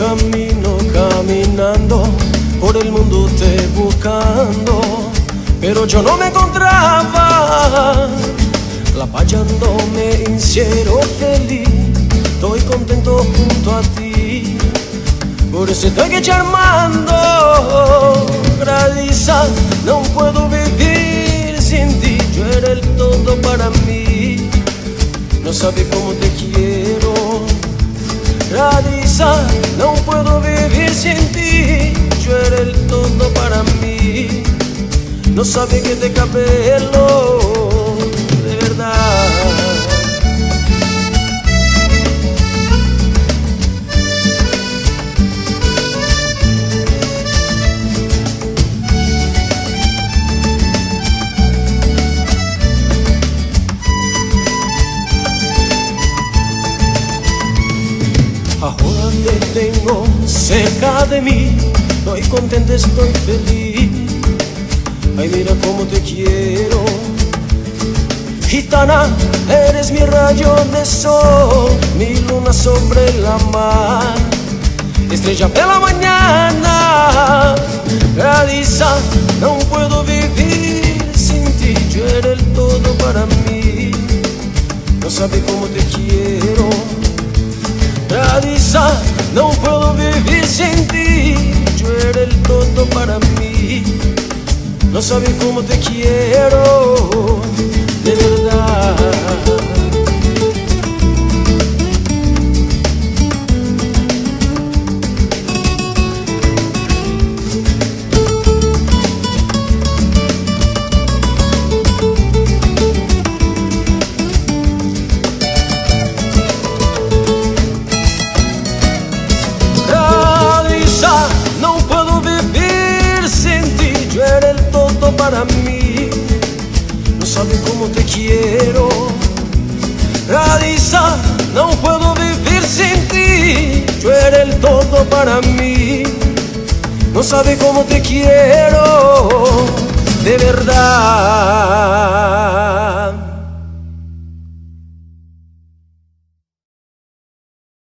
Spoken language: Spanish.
camino caminando, por el mundo te buscando, pero yo no me encontraba. La payando me hicieron feliz, estoy contento junto a ti, por eso estoy que charmando. Gradiza, no puedo vivir sin ti, yo era el todo para mí, no sabes cómo te quiero. Gradiza, No sabes que te capelo, de verdad. Ahora te tengo cerca de mí, estoy contenta, estoy feliz. Ay, mira cómo te quiero. Gitana, eres mi rayo de sol, mi luna sobre la mar, estrella de la mañana. Gradiza, no puedo vivir sin ti, yo era el todo para mí. No sabes cómo te quiero. Gradiza, no puedo vivir sin ti, yo era el todo para mí. No sabes cómo te quiero, de verdad. Para mí. No sabes cómo te quiero. Gradiza, no puedo vivir sin ti, yo era el todo para mí. No sabes cómo te quiero, de verdad.